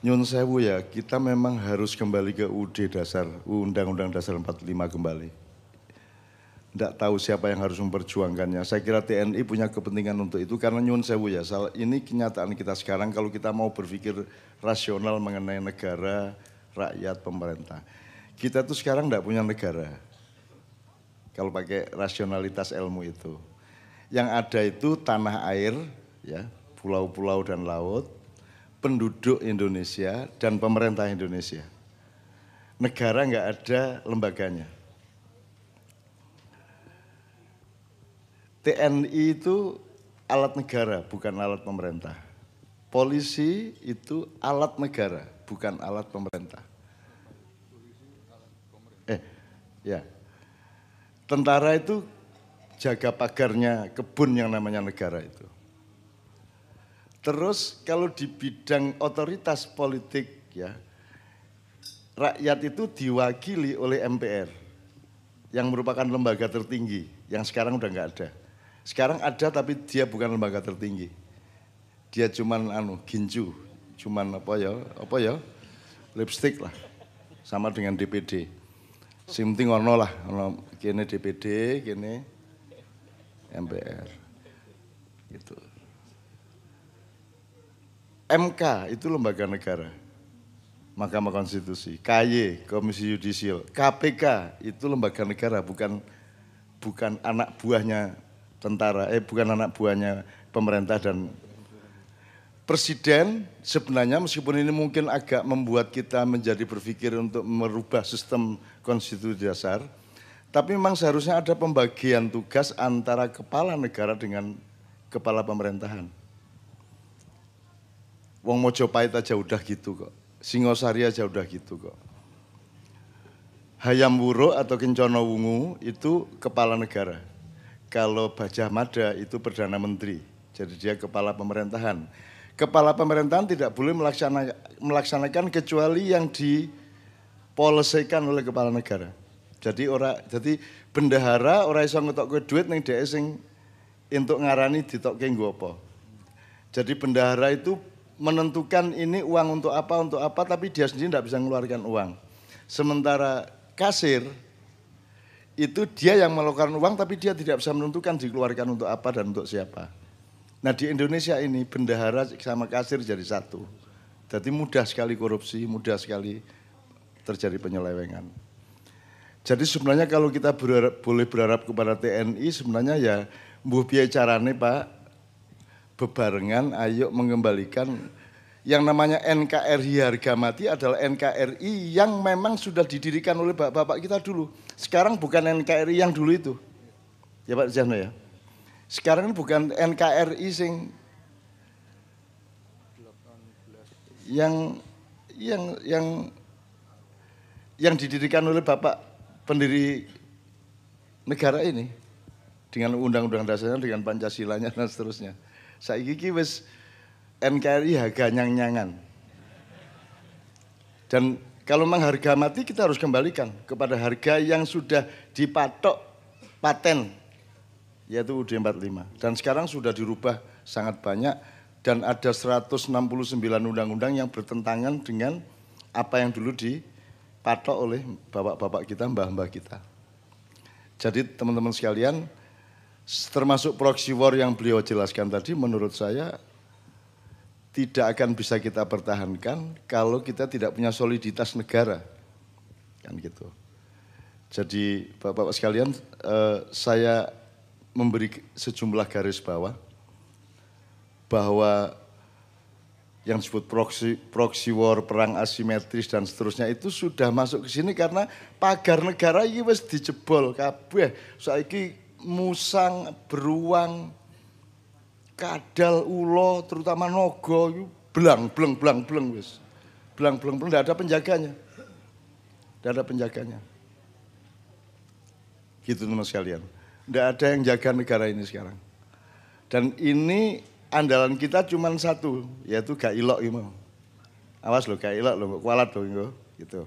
Nyun sewu ya, kita memang harus kembali ke UD dasar, Undang-Undang Dasar 45 kembali. Tidak tahu siapa yang harus memperjuangkannya. Saya kira TNI punya kepentingan untuk itu karena nyun sewu ya. Ini kenyataan kita sekarang kalau kita mau berpikir rasional mengenai negara, rakyat, pemerintah. Kita tuh sekarang tidak punya negara. Kalau pakai rasionalitas ilmu itu. Yang ada itu tanah air, ya, pulau-pulau dan laut, penduduk Indonesia dan pemerintah Indonesia. Negara nggak ada lembaganya. TNI itu alat negara, bukan alat pemerintah. Polisi itu alat negara, bukan alat pemerintah. Eh, ya. Tentara itu jaga pagarnya kebun yang namanya negara itu. Terus kalau di bidang otoritas politik ya, rakyat itu diwakili oleh MPR yang merupakan lembaga tertinggi yang sekarang udah nggak ada. Sekarang ada tapi dia bukan lembaga tertinggi. Dia cuman anu ginju, cuman apa ya, apa ya, lipstick lah, sama dengan DPD. Simting ono lah, ono kene DPD, kene MPR. Gitu. MK itu lembaga negara. Mahkamah Konstitusi, KY, Komisi Yudisial, KPK itu lembaga negara bukan bukan anak buahnya tentara, eh bukan anak buahnya pemerintah dan presiden sebenarnya meskipun ini mungkin agak membuat kita menjadi berpikir untuk merubah sistem konstitusi dasar, tapi memang seharusnya ada pembagian tugas antara kepala negara dengan kepala pemerintahan. Wong Mojopahit aja udah gitu kok. Singosari aja udah gitu kok. Hayam Wuruk atau Kencono Wungu itu kepala negara. Kalau Bajah Mada itu Perdana Menteri. Jadi dia kepala pemerintahan. Kepala pemerintahan tidak boleh melaksanakan, melaksanakan kecuali yang dipolisikan oleh kepala negara. Jadi ora jadi bendahara ora iso ngetok duit ning dhek sing untuk ngarani ditokke nggo apa. Jadi bendahara itu menentukan ini uang untuk apa, untuk apa, tapi dia sendiri tidak bisa mengeluarkan uang. Sementara kasir, itu dia yang melakukan uang, tapi dia tidak bisa menentukan dikeluarkan untuk apa dan untuk siapa. Nah di Indonesia ini bendahara sama kasir jadi satu. Jadi mudah sekali korupsi, mudah sekali terjadi penyelewengan. Jadi sebenarnya kalau kita berharap, boleh berharap kepada TNI sebenarnya ya mbuh biaya carane Pak bebarengan ayo mengembalikan yang namanya NKRI harga mati adalah NKRI yang memang sudah didirikan oleh bapak-bapak kita dulu. Sekarang bukan NKRI yang dulu itu. Ya Pak Jahno ya. Sekarang bukan NKRI sing yang yang yang yang didirikan oleh bapak pendiri negara ini dengan undang-undang dasarnya dengan Pancasilanya dan seterusnya. Saiki iki wis NKRI harga nyang-nyangan. Dan kalau memang harga mati kita harus kembalikan kepada harga yang sudah dipatok paten yaitu UD 45 dan sekarang sudah dirubah sangat banyak dan ada 169 undang-undang yang bertentangan dengan apa yang dulu dipatok oleh bapak-bapak kita, mbah-mbah kita. Jadi teman-teman sekalian, termasuk proxy war yang beliau jelaskan tadi menurut saya tidak akan bisa kita pertahankan kalau kita tidak punya soliditas negara. Kan gitu. Jadi Bapak-bapak sekalian, eh, saya memberi sejumlah garis bawah bahwa yang disebut proxy, proxy war, perang asimetris dan seterusnya itu sudah masuk ke sini karena pagar negara ini wis dijebol kabeh. Saiki musang, beruang, kadal, ulo, terutama nogo, itu belang, belang, belang, belang, wis. Belang, belang, belang, tidak ada penjaganya. Tidak ada penjaganya. Gitu teman sekalian. Tidak ada yang jaga negara ini sekarang. Dan ini andalan kita cuma satu, yaitu gak ilok ini. Awas loh, gak ilok loh, kualat loh, gitu.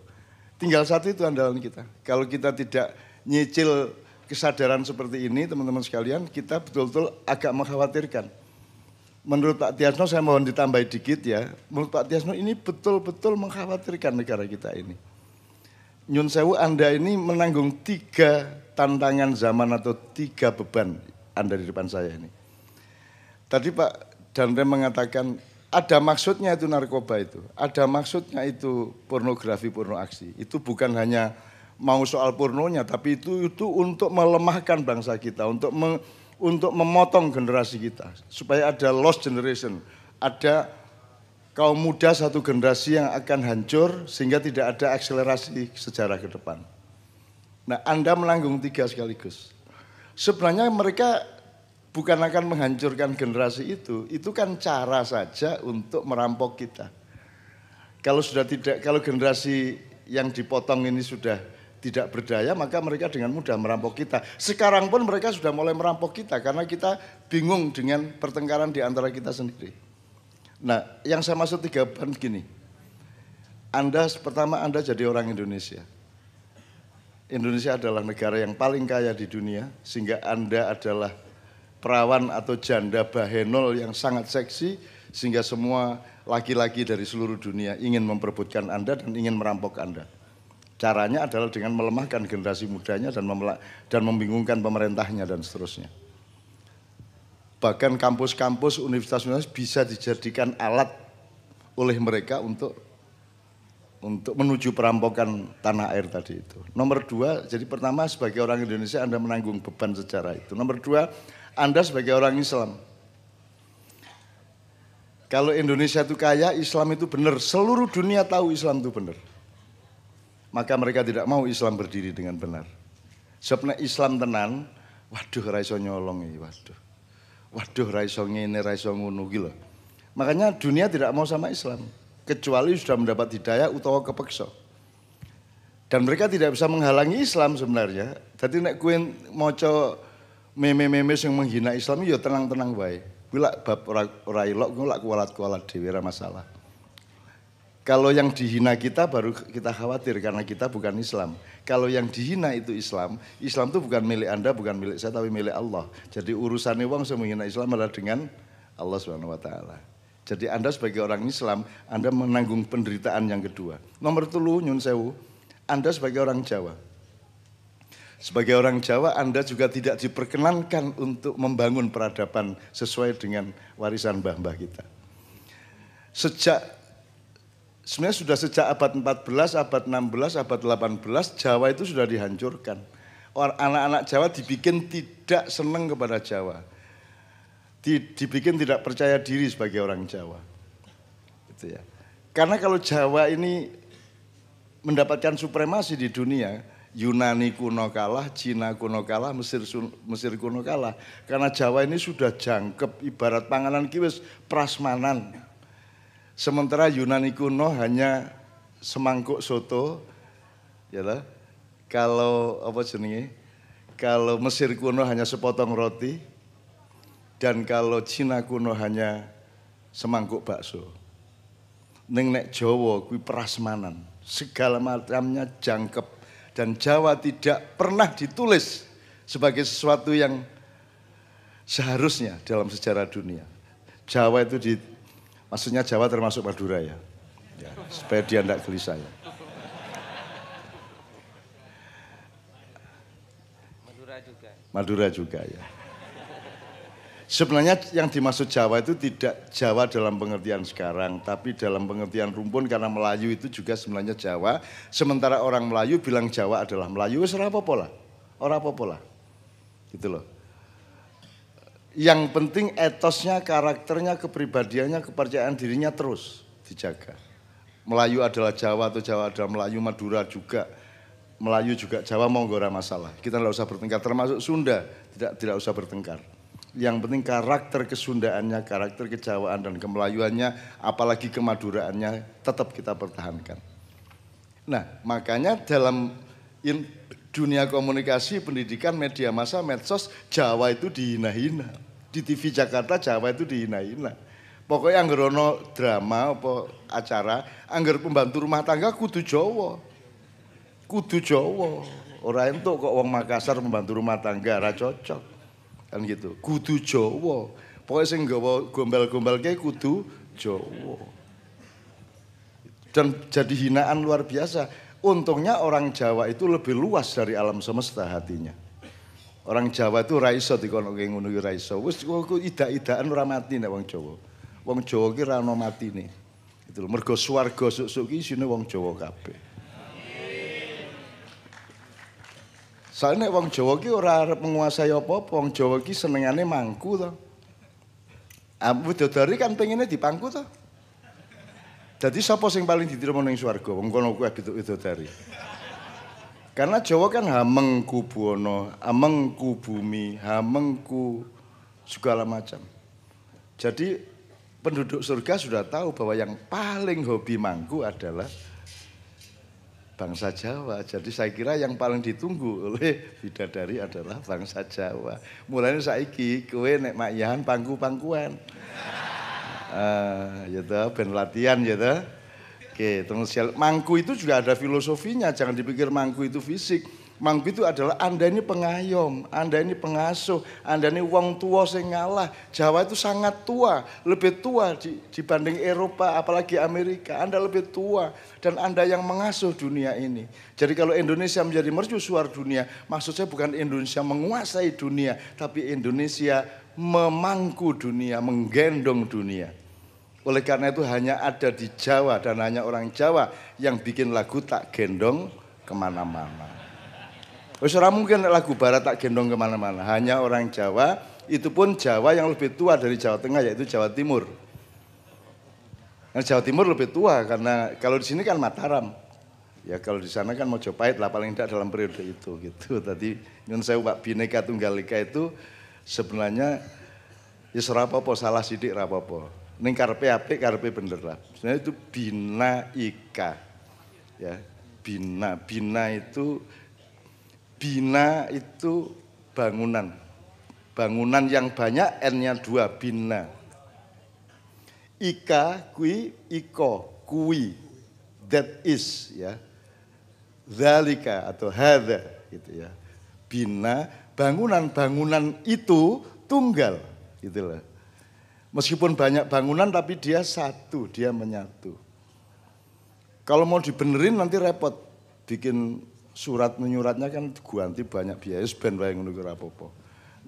Tinggal satu itu andalan kita. Kalau kita tidak nyicil kesadaran seperti ini teman-teman sekalian kita betul-betul agak mengkhawatirkan. menurut Pak Tiasno saya mohon ditambah dikit ya. Menurut Pak Tiasno ini betul-betul mengkhawatirkan negara kita ini. Nyun Sewu Anda ini menanggung tiga tantangan zaman atau tiga beban Anda di depan saya ini. Tadi Pak Dandre mengatakan ada maksudnya itu narkoba itu, ada maksudnya itu pornografi porno aksi. Itu bukan hanya mau soal pornonya, tapi itu itu untuk melemahkan bangsa kita, untuk me, untuk memotong generasi kita supaya ada lost generation, ada kaum muda satu generasi yang akan hancur sehingga tidak ada akselerasi sejarah ke depan. Nah, Anda menanggung tiga sekaligus. Sebenarnya mereka bukan akan menghancurkan generasi itu, itu kan cara saja untuk merampok kita. Kalau sudah tidak, kalau generasi yang dipotong ini sudah tidak berdaya, maka mereka dengan mudah merampok kita. Sekarang pun mereka sudah mulai merampok kita karena kita bingung dengan pertengkaran di antara kita sendiri. Nah, yang saya maksud tiga ban gini. Anda pertama Anda jadi orang Indonesia. Indonesia adalah negara yang paling kaya di dunia sehingga Anda adalah perawan atau janda bahenol yang sangat seksi sehingga semua laki-laki dari seluruh dunia ingin memperebutkan Anda dan ingin merampok Anda. Caranya adalah dengan melemahkan generasi mudanya dan, dan membingungkan pemerintahnya dan seterusnya. Bahkan kampus-kampus, universitas-universitas bisa dijadikan alat oleh mereka untuk untuk menuju perampokan tanah air tadi itu. Nomor dua, jadi pertama sebagai orang Indonesia Anda menanggung beban sejarah itu. Nomor dua, Anda sebagai orang Islam. Kalau Indonesia itu kaya, Islam itu benar. Seluruh dunia tahu Islam itu benar maka mereka tidak mau Islam berdiri dengan benar. Sebenarnya Islam tenan, waduh raiso nyolong ini, waduh. Waduh raiso ngene, raiso ngono gitu. Makanya dunia tidak mau sama Islam. Kecuali sudah mendapat hidayah utawa kepeksa. Dan mereka tidak bisa menghalangi Islam sebenarnya. Jadi nek kue moco meme-meme yang menghina Islam, ya tenang-tenang baik. Bila bab ora ilok, gue kualat-kualat dewi masalah. Kalau yang dihina kita baru kita khawatir karena kita bukan Islam. Kalau yang dihina itu Islam, Islam itu bukan milik Anda, bukan milik saya, tapi milik Allah. Jadi urusannya uang saya menghina Islam adalah dengan Allah Subhanahu Wa Taala. Jadi Anda sebagai orang Islam, Anda menanggung penderitaan yang kedua. Nomor telu, Nyun Sewu, Anda sebagai orang Jawa. Sebagai orang Jawa, Anda juga tidak diperkenankan untuk membangun peradaban sesuai dengan warisan mbah-mbah kita. Sejak sebenarnya sudah sejak abad 14, abad 16, abad 18 Jawa itu sudah dihancurkan. Anak-anak Jawa dibikin tidak senang kepada Jawa. Dibikin tidak percaya diri sebagai orang Jawa. Gitu ya. Karena kalau Jawa ini mendapatkan supremasi di dunia, Yunani kuno kalah, Cina kuno kalah, Mesir Mesir kuno kalah. Karena Jawa ini sudah jangkep ibarat panganan kiwis prasmanan Sementara Yunani kuno hanya semangkuk soto, ya lah. Kalau apa jenenge? Kalau Mesir kuno hanya sepotong roti, dan kalau Cina kuno hanya semangkuk bakso. Neng nek Jawa kui prasmanan, segala macamnya jangkep dan Jawa tidak pernah ditulis sebagai sesuatu yang seharusnya dalam sejarah dunia. Jawa itu di Maksudnya Jawa termasuk Madura ya. ya supaya dia tidak gelisah ya. Madura juga. Madura juga ya. Sebenarnya yang dimaksud Jawa itu tidak Jawa dalam pengertian sekarang, tapi dalam pengertian rumpun karena Melayu itu juga sebenarnya Jawa. Sementara orang Melayu bilang Jawa adalah Melayu, wis ora apa-apa Ora apa-apa Gitu loh. Yang penting etosnya, karakternya, kepribadiannya, kepercayaan dirinya terus dijaga. Melayu adalah Jawa atau Jawa adalah Melayu, Madura juga. Melayu juga Jawa mau gak masalah. Kita tidak usah bertengkar, termasuk Sunda tidak tidak usah bertengkar. Yang penting karakter kesundaannya, karakter kejawaan dan kemelayuannya, apalagi kemaduraannya tetap kita pertahankan. Nah, makanya dalam dunia komunikasi, pendidikan, media massa, medsos, Jawa itu dihina-hina. Di TV Jakarta Jawa itu dihina-hina. Pokoknya anggar ono drama apa acara, anggar pembantu rumah tangga kudu Jawa. Kudu Jawa. Orang itu kok wong Makassar pembantu rumah tangga ra cocok. Kan gitu. Kudu Jawa. Pokoknya sing nggawa gombal-gombal kayak kudu Jawa. Dan jadi hinaan luar biasa. Untungnya orang Jawa itu lebih luas dari alam semesta hatinya. Orang Jawa itu raiso dikono kayak ngono raiso. Wis kok ida-idaan ora mati nek wong Jawa. Wong Jawa ki ora ono matine. Itu lho mergo swarga suk-suk ki isine wong Jawa kabeh. Soalnya wong Jawa ki ora arep menguasai apa-apa, wong Jawa ki senengane mangku to. Abu Dodari kan pengennya dipangku to. Jadi siapa sing paling diterima ning swarga? Wong kono kuwi Bidodari. Karena Jawa kan hamengku buono, hamengku bumi, hamengku segala macam. Jadi penduduk surga sudah tahu bahwa yang paling hobi mangku adalah bangsa Jawa. Jadi saya kira yang paling ditunggu oleh bidadari adalah bangsa Jawa. Mulanya saiki kowe nek makyahan pangku-pangkuan. Uh, ya ben latihan ya Oke, terus mangku itu juga ada filosofinya, jangan dipikir mangku itu fisik. Mangku itu adalah Anda ini pengayom, Anda ini pengasuh, Anda ini wong tua sing ngalah. Jawa itu sangat tua, lebih tua dibanding Eropa, apalagi Amerika. Anda lebih tua dan Anda yang mengasuh dunia ini. Jadi kalau Indonesia menjadi mercusuar dunia, maksud saya bukan Indonesia menguasai dunia, tapi Indonesia memangku dunia, menggendong dunia. Oleh karena itu hanya ada di Jawa dan hanya orang Jawa yang bikin lagu tak gendong ke mana-mana. Wis mungkin lagu barat tak gendong ke mana-mana. Hanya orang Jawa, itu pun Jawa yang lebih tua dari Jawa Tengah yaitu Jawa Timur. Nah, Jawa Timur lebih tua karena kalau di sini kan Mataram. Ya kalau di sana kan Mojopahit lah paling tidak dalam periode itu gitu. Tadi nyun saya Pak Bineka Tunggal Ika itu sebenarnya ya serapopo salah sidik rapopo Ning karepe apik karepe bener lah. Sebenarnya itu bina ika. Ya, bina. Bina itu bina itu bangunan. Bangunan yang banyak N-nya dua, bina. Ika kui iko, kui. That is ya. Zalika atau hadza gitu ya. Bina bangunan-bangunan itu tunggal gitu loh. Meskipun banyak bangunan tapi dia satu, dia menyatu. Kalau mau dibenerin nanti repot. Bikin surat menyuratnya kan ganti banyak biaya, ben wae ngono apa-apa.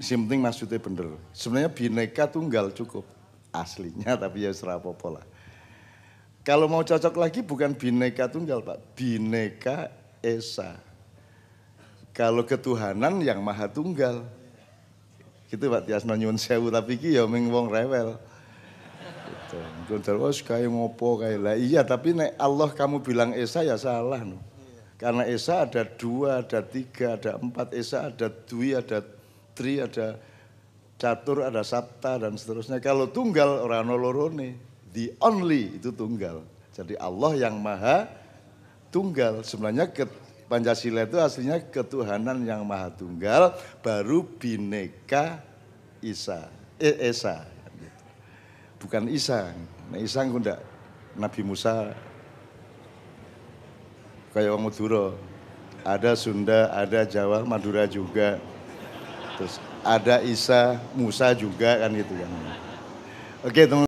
Yang penting maksudnya bener. Sebenarnya bineka tunggal cukup aslinya tapi ya serah apa lah. Kalau mau cocok lagi bukan bineka tunggal Pak, bineka esa. Kalau ketuhanan yang maha tunggal. Gitu Pak Tias nyuwun sewu tapi ki ya ming wong rewel. Gitu. Gontor oh kaya ngopo kaya lah. Iya tapi nek Allah kamu bilang Esa ya salah no. Karena Esa ada dua, ada tiga, ada empat. Esa ada dwi, ada tri, ada catur, ada sabta dan seterusnya. Kalau tunggal orang lorone, the only itu tunggal. Jadi Allah yang maha tunggal. Sebenarnya ke, Pancasila itu aslinya ketuhanan yang maha tunggal, baru bineka Isa, eh, Esa. Bukan Isa. Nah, Isa enggak Nabi Musa kayak orang Madura. Ada Sunda, ada Jawa, Madura juga. Terus ada Isa, Musa juga kan gitu kan. Oke teman